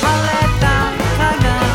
paleta tangan